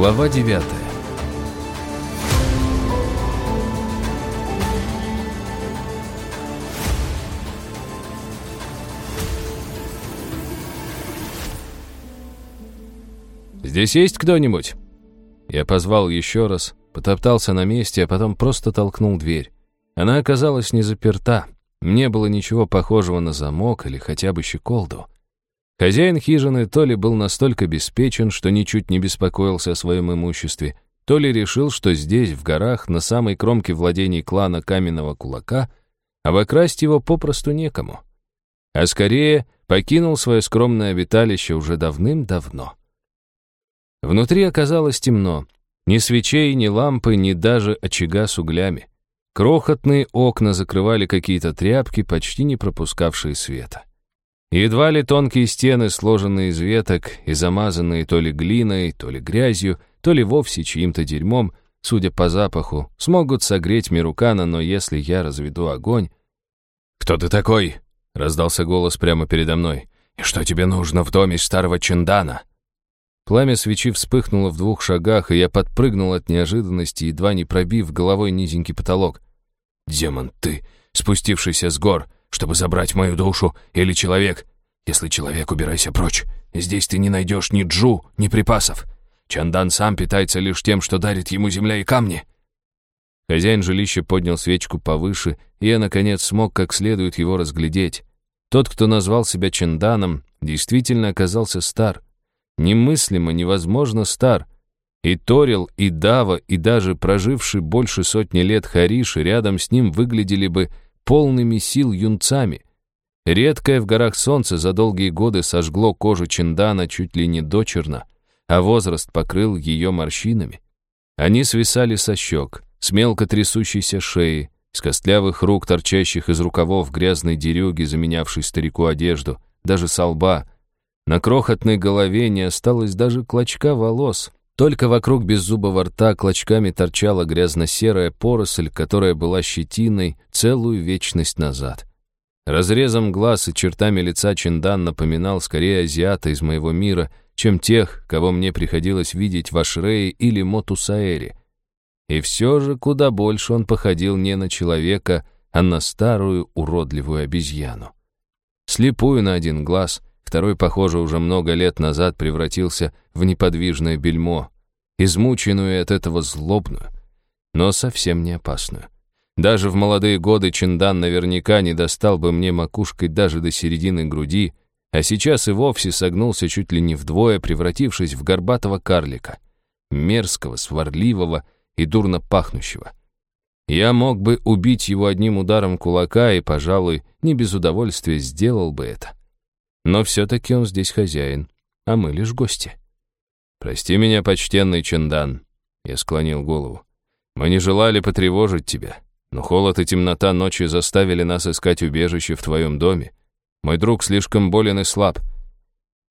Глава 9 «Здесь есть кто-нибудь?» Я позвал еще раз, потоптался на месте, а потом просто толкнул дверь. Она оказалась не заперта. Не было ничего похожего на замок или хотя бы щеколду. Хозяин хижины то ли был настолько обеспечен, что ничуть не беспокоился о своем имуществе, то ли решил, что здесь, в горах, на самой кромке владений клана Каменного Кулака, обокрасть его попросту некому. А скорее покинул свое скромное обиталище уже давным-давно. Внутри оказалось темно. Ни свечей, ни лампы, ни даже очага с углями. Крохотные окна закрывали какие-то тряпки, почти не пропускавшие света. Едва ли тонкие стены, сложенные из веток и замазанные то ли глиной, то ли грязью, то ли вовсе чьим-то дерьмом, судя по запаху, смогут согреть Мирукана, но если я разведу огонь... «Кто ты такой?» — раздался голос прямо передо мной. «И что тебе нужно в доме старого Чиндана?» Пламя свечи вспыхнуло в двух шагах, и я подпрыгнул от неожиданности, едва не пробив головой низенький потолок. «Демон ты, спустившийся с гор!» Чтобы забрать мою душу, или человек. Если человек, убирайся прочь. Здесь ты не найдешь ни джу, ни припасов. Чандан сам питается лишь тем, что дарит ему земля и камни». Хозяин жилища поднял свечку повыше, и я, наконец, смог как следует его разглядеть. Тот, кто назвал себя Чанданом, действительно оказался стар. Немыслимо, невозможно стар. И Торил, и Дава, и даже проживший больше сотни лет Хариш рядом с ним выглядели бы полными сил юнцами. Редкое в горах солнце за долгие годы сожгло кожу Чиндана чуть ли не до черна, а возраст покрыл ее морщинами. Они свисали со щек, с мелко трясущейся шеи, с костлявых рук, торчащих из рукавов грязной дерюги, заменявшей старику одежду, даже со лба. На крохотной голове не осталось даже клочка волос, только вокруг беззубого рта клочками торчала грязно-серая поросль, которая была щетиной целую вечность назад. Разрезом глаз и чертами лица Чиндан напоминал скорее азиата из моего мира, чем тех, кого мне приходилось видеть в Ашрее или Мотусаэре. И все же куда больше он походил не на человека, а на старую уродливую обезьяну. Слепую на один глаз — Второй, похоже, уже много лет назад превратился в неподвижное бельмо, измученную от этого злобную, но совсем не опасную. Даже в молодые годы Чиндан наверняка не достал бы мне макушкой даже до середины груди, а сейчас и вовсе согнулся чуть ли не вдвое, превратившись в горбатого карлика, мерзкого, сварливого и дурно пахнущего. Я мог бы убить его одним ударом кулака и, пожалуй, не без удовольствия сделал бы это. Но все-таки он здесь хозяин, а мы лишь гости. «Прости меня, почтенный Чендан», — я склонил голову. «Мы не желали потревожить тебя, но холод и темнота ночи заставили нас искать убежище в твоем доме. Мой друг слишком болен и слаб».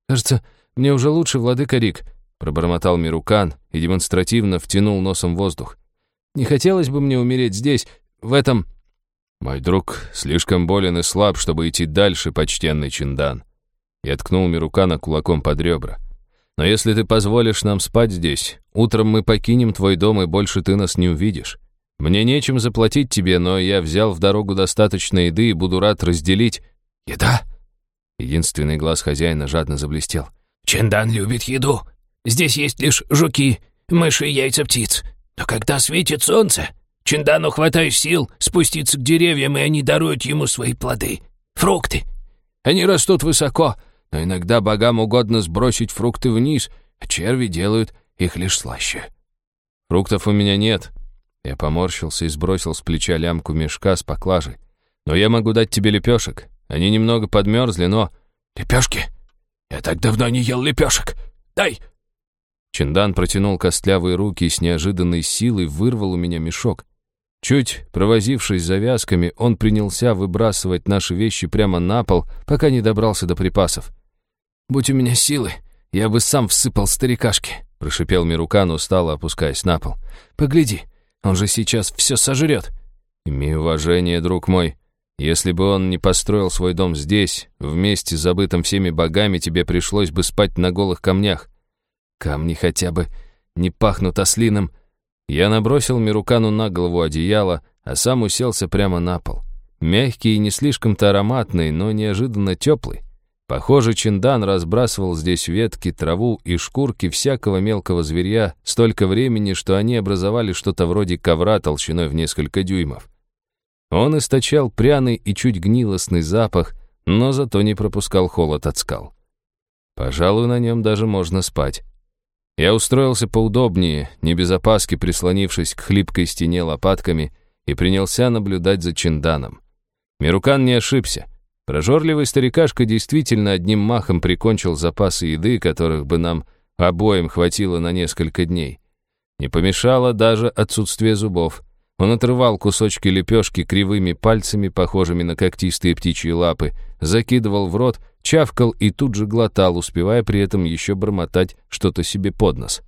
«Кажется, мне уже лучше, владыка Рик», — пробормотал Мирукан и демонстративно втянул носом воздух. «Не хотелось бы мне умереть здесь, в этом...» «Мой друг слишком болен и слаб, чтобы идти дальше, почтенный Чиндан. Я ткнул Мирукана кулаком под ребра. «Но если ты позволишь нам спать здесь, утром мы покинем твой дом, и больше ты нас не увидишь. Мне нечем заплатить тебе, но я взял в дорогу достаточно еды и буду рад разделить...» «Еда?» Единственный глаз хозяина жадно заблестел. «Чендан любит еду. Здесь есть лишь жуки, мыши и яйца птиц. Но когда светит солнце, Чендану хватает сил спуститься к деревьям, и они даруют ему свои плоды. Фрукты. Они растут высоко, но иногда богам угодно сбросить фрукты вниз, а черви делают их лишь слаще. Фруктов у меня нет. Я поморщился и сбросил с плеча лямку мешка с поклажей. Но я могу дать тебе лепешек. Они немного подмерзли, но... Лепешки? Я так давно не ел лепешек. Дай! Чиндан протянул костлявые руки и с неожиданной силой вырвал у меня мешок. Чуть провозившись завязками, он принялся выбрасывать наши вещи прямо на пол, пока не добрался до припасов. «Будь у меня силы, я бы сам всыпал старикашки», — прошипел Мирукан, устало опускаясь на пол. «Погляди, он же сейчас все сожрет». «Имей уважение, друг мой. Если бы он не построил свой дом здесь, вместе с забытым всеми богами, тебе пришлось бы спать на голых камнях. Камни хотя бы не пахнут ослиным. Я набросил Мирукану на голову одеяло, а сам уселся прямо на пол. Мягкий и не слишком-то ароматный, но неожиданно теплый. Похоже, Чиндан разбрасывал здесь ветки, траву и шкурки всякого мелкого зверя столько времени, что они образовали что-то вроде ковра толщиной в несколько дюймов. Он источал пряный и чуть гнилостный запах, но зато не пропускал холод от скал. Пожалуй, на нем даже можно спать. Я устроился поудобнее, не без опаски прислонившись к хлипкой стене лопатками, и принялся наблюдать за Чинданом. Мирукан не ошибся. Прожорливый старикашка действительно одним махом прикончил запасы еды, которых бы нам обоим хватило на несколько дней. Не помешало даже отсутствие зубов. Он отрывал кусочки лепешки кривыми пальцами, похожими на когтистые птичьи лапы, закидывал в рот, чавкал и тут же глотал, успевая при этом еще бормотать что-то себе под нос.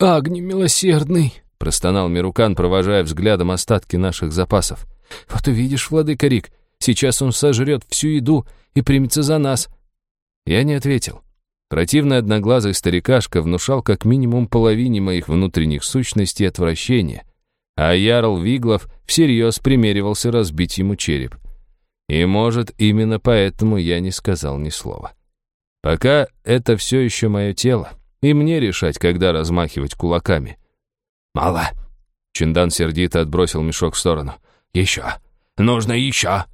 «Агни милосердный!» — простонал Мирукан, провожая взглядом остатки наших запасов. «Вот увидишь, владыка Рик, сейчас он сожрет всю еду и примется за нас». Я не ответил. Противный одноглазый старикашка внушал как минимум половине моих внутренних сущностей отвращения, а Ярл Виглов всерьез примеривался разбить ему череп. И, может, именно поэтому я не сказал ни слова. Пока это все еще мое тело, и мне решать, когда размахивать кулаками. «Мало!» Чиндан сердито отбросил мешок в сторону. «Еще! Нужно еще!»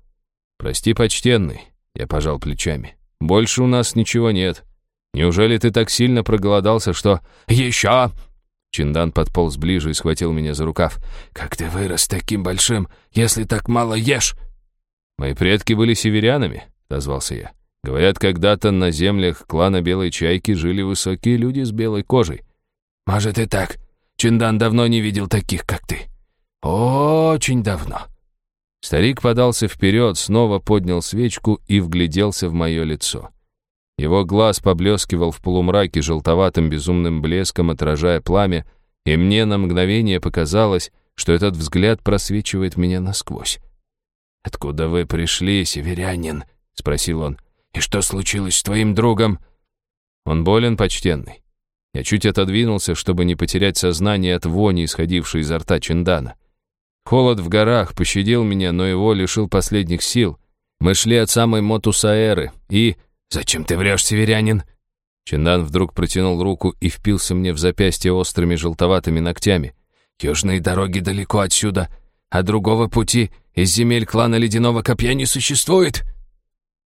«Прости, почтенный», — я пожал плечами. «Больше у нас ничего нет. Неужели ты так сильно проголодался, что...» «Еще!» Чиндан подполз ближе и схватил меня за рукав. «Как ты вырос таким большим, если так мало ешь?» «Мои предки были северянами», — дозвался я. «Говорят, когда-то на землях клана Белой Чайки жили высокие люди с белой кожей». «Может и так. Чиндан давно не видел таких, как ты. Очень давно». Старик подался вперед, снова поднял свечку и вгляделся в мое лицо. Его глаз поблескивал в полумраке желтоватым безумным блеском, отражая пламя, и мне на мгновение показалось, что этот взгляд просвечивает меня насквозь. «Откуда вы пришли, северянин?» — спросил он. «И что случилось с твоим другом?» «Он болен, почтенный». Я чуть отодвинулся, чтобы не потерять сознание от вони, исходившей изо рта Чиндана. Холод в горах пощадил меня, но его лишил последних сил. Мы шли от самой Мотусаэры, и... «Зачем ты врешь, северянин?» Чиндан вдруг протянул руку и впился мне в запястье острыми желтоватыми ногтями. «Южные дороги далеко отсюда, а другого пути из земель клана Ледяного Копья не существует?»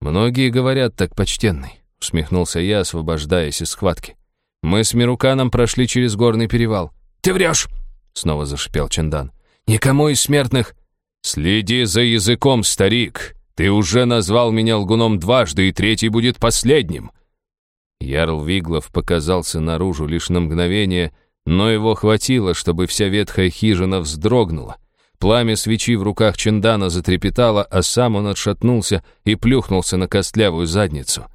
«Многие говорят так, почтенный», — усмехнулся я, освобождаясь из схватки. «Мы с Мируканом прошли через горный перевал». «Ты врешь!» — снова зашипел Чендан. «Никому из смертных...» «Следи за языком, старик! Ты уже назвал меня лгуном дважды, и третий будет последним!» Ярл Виглов показался наружу лишь на мгновение, но его хватило, чтобы вся ветхая хижина вздрогнула. Пламя свечи в руках Чендана затрепетало, а сам он отшатнулся и плюхнулся на костлявую задницу.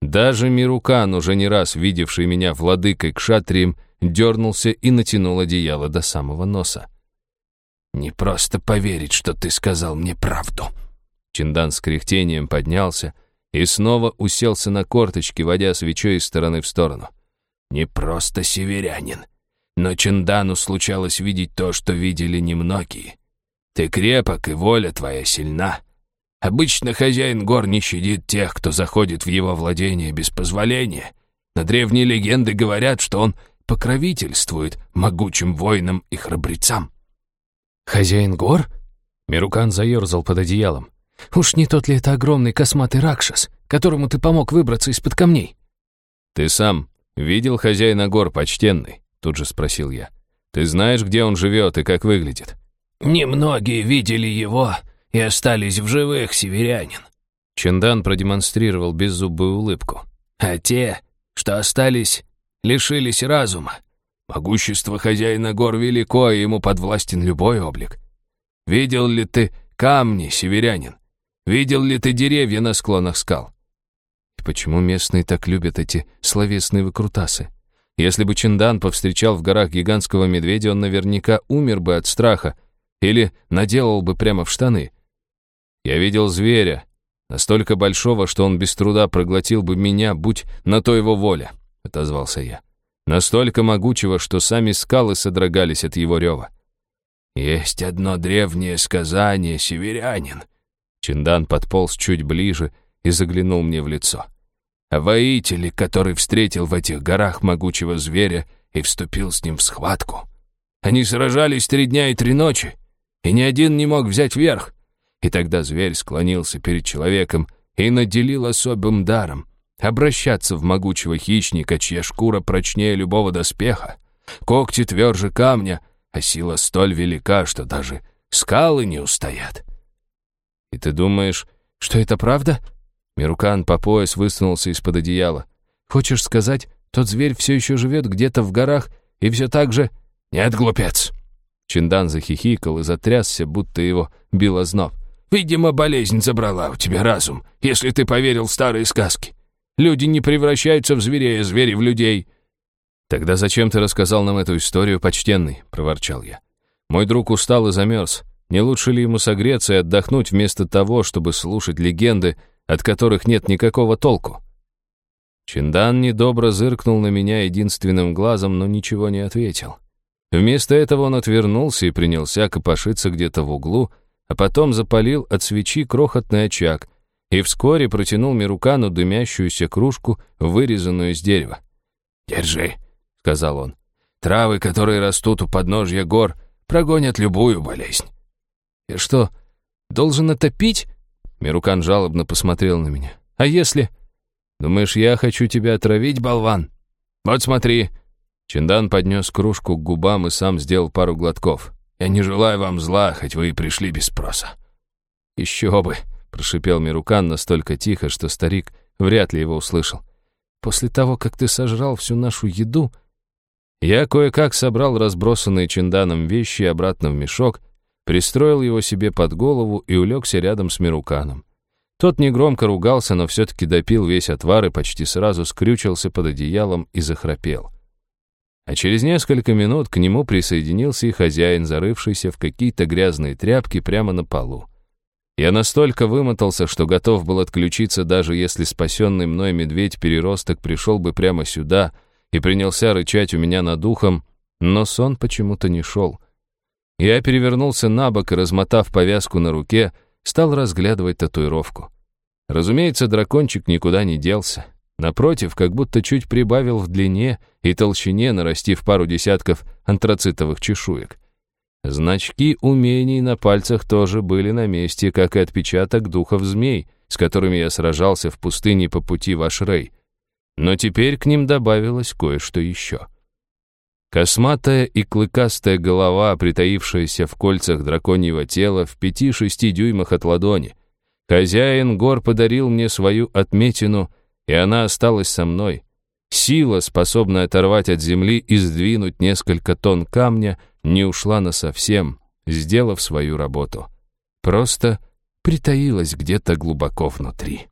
Даже Мирукан, уже не раз видевший меня владыкой к шатриям, дернулся и натянул одеяло до самого носа. «Не просто поверить, что ты сказал мне правду». Чиндан с кряхтением поднялся и снова уселся на корточки, водя свечой из стороны в сторону. «Не просто северянин, но Чиндану случалось видеть то, что видели немногие. Ты крепок, и воля твоя сильна. Обычно хозяин гор не щадит тех, кто заходит в его владение без позволения. Но древние легенды говорят, что он покровительствует могучим воинам и храбрецам. «Хозяин гор?» Мирукан заерзал под одеялом. «Уж не тот ли это огромный косматый Ракшас, которому ты помог выбраться из-под камней?» «Ты сам видел хозяина гор, почтенный?» Тут же спросил я. «Ты знаешь, где он живет и как выглядит?» «Немногие видели его и остались в живых, северянин». Чендан продемонстрировал беззубую улыбку. «А те, что остались, лишились разума. Могущество хозяина гор велико, и ему подвластен любой облик. Видел ли ты камни, северянин? Видел ли ты деревья на склонах скал?» И почему местные так любят эти словесные выкрутасы? Если бы Чендан повстречал в горах гигантского медведя, он наверняка умер бы от страха, или наделал бы прямо в штаны. Я видел зверя, настолько большого, что он без труда проглотил бы меня, будь на то его воля, — отозвался я. Настолько могучего, что сами скалы содрогались от его рева. «Есть одно древнее сказание, северянин». Чиндан подполз чуть ближе и заглянул мне в лицо. О воителе, который встретил в этих горах могучего зверя и вступил с ним в схватку. Они сражались три дня и три ночи, и ни один не мог взять верх. И тогда зверь склонился перед человеком и наделил особым даром обращаться в могучего хищника, чья шкура прочнее любого доспеха, когти тверже камня, а сила столь велика, что даже скалы не устоят. «И ты думаешь, что это правда?» Мирукан по пояс высунулся из-под одеяла. «Хочешь сказать, тот зверь все еще живет где-то в горах и все так же...» «Нет, глупец!» Чиндан захихикал и затрясся, будто его било зноб. «Видимо, болезнь забрала у тебя разум, если ты поверил в старые сказки. Люди не превращаются в зверей, а звери в людей». «Тогда зачем ты рассказал нам эту историю, почтенный?» — проворчал я. «Мой друг устал и замерз. Не лучше ли ему согреться и отдохнуть вместо того, чтобы слушать легенды, от которых нет никакого толку?» Чиндан недобро зыркнул на меня единственным глазом, но ничего не ответил. Вместо этого он отвернулся и принялся копошиться где-то в углу, а потом запалил от свечи крохотный очаг и вскоре протянул Мирукану дымящуюся кружку, вырезанную из дерева. «Держи», — сказал он. «Травы, которые растут у подножья гор, прогонят любую болезнь». «Я что, должен это пить?» Мирукан жалобно посмотрел на меня. «А если...» «Думаешь, я хочу тебя отравить, болван?» «Вот смотри». Чиндан поднес кружку к губам и сам сделал пару глотков. «Я не желаю вам зла, хоть вы и пришли без спроса». «Еще бы», — прошипел Мирукан настолько тихо, что старик вряд ли его услышал. «После того, как ты сожрал всю нашу еду...» Я кое-как собрал разбросанные Чинданом вещи обратно в мешок, пристроил его себе под голову и улегся рядом с Мируканом. Тот негромко ругался, но все-таки допил весь отвар и почти сразу скрючился под одеялом и захрапел. А через несколько минут к нему присоединился и хозяин, зарывшийся в какие-то грязные тряпки прямо на полу. Я настолько вымотался, что готов был отключиться, даже если спасенный мной медведь-переросток пришел бы прямо сюда и принялся рычать у меня над ухом, но сон почему-то не шел. Я перевернулся на бок и, размотав повязку на руке, стал разглядывать татуировку. Разумеется, дракончик никуда не делся. Напротив, как будто чуть прибавил в длине и толщине, нарастив пару десятков антрацитовых чешуек. Значки умений на пальцах тоже были на месте, как и отпечаток духов змей, с которыми я сражался в пустыне по пути в Ашрей. Но теперь к ним добавилось кое-что еще. Косматая и клыкастая голова, притаившаяся в кольцах драконьего тела в пяти-шести дюймах от ладони. Хозяин гор подарил мне свою отметину, и она осталась со мной. Сила, способная оторвать от земли и сдвинуть несколько тонн камня — не ушла насовсем, сделав свою работу. Просто притаилась где-то глубоко внутри.